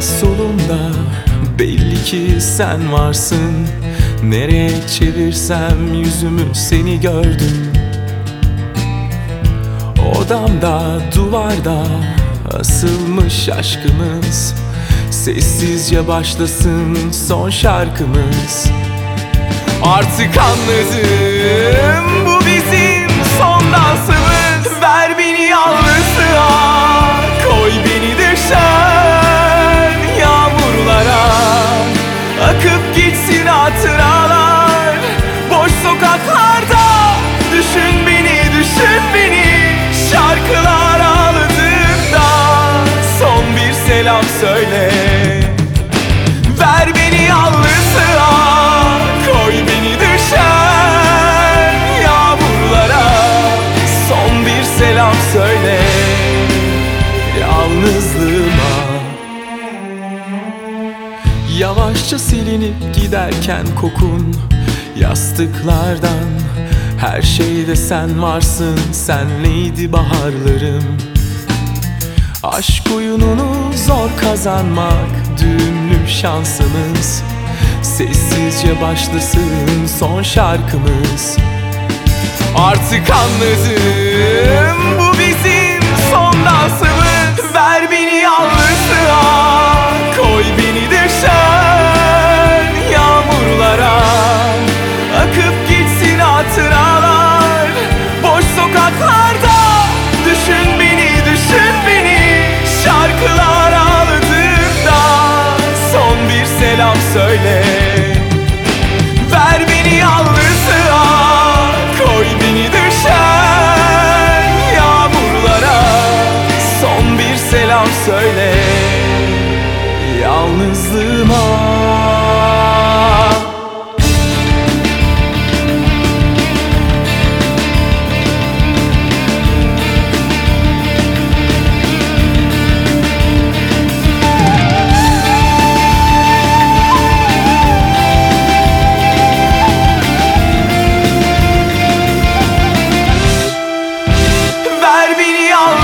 solumda Belli ki sen varsın. Nereye çevirsem yüzümü seni gördüm. Odamda duvarda asılmış aşkımız. Sessizce başlasın son şarkımız. Artık anladım bu bizim son dansımız. Ver beni yalnızlığa gitsin hatıralar. Boş sokaklarda Düşün beni düşün beni. Şarkılar ağladığında Son bir selam söyle Yavaşça silinip giderken kokun Yastıklardan. Her şeyde sen varsın Senleydi baharlarım? Aşk oyununu zor kazanmak Düğümlü şansımız. Sessizce başlasın son şarkımız. Artık anladım selam söyle. Ver beni yalnızlığa Koy beni düşen yağmurlara. Son bir selam söyle Yalnızlığıma. ver beni al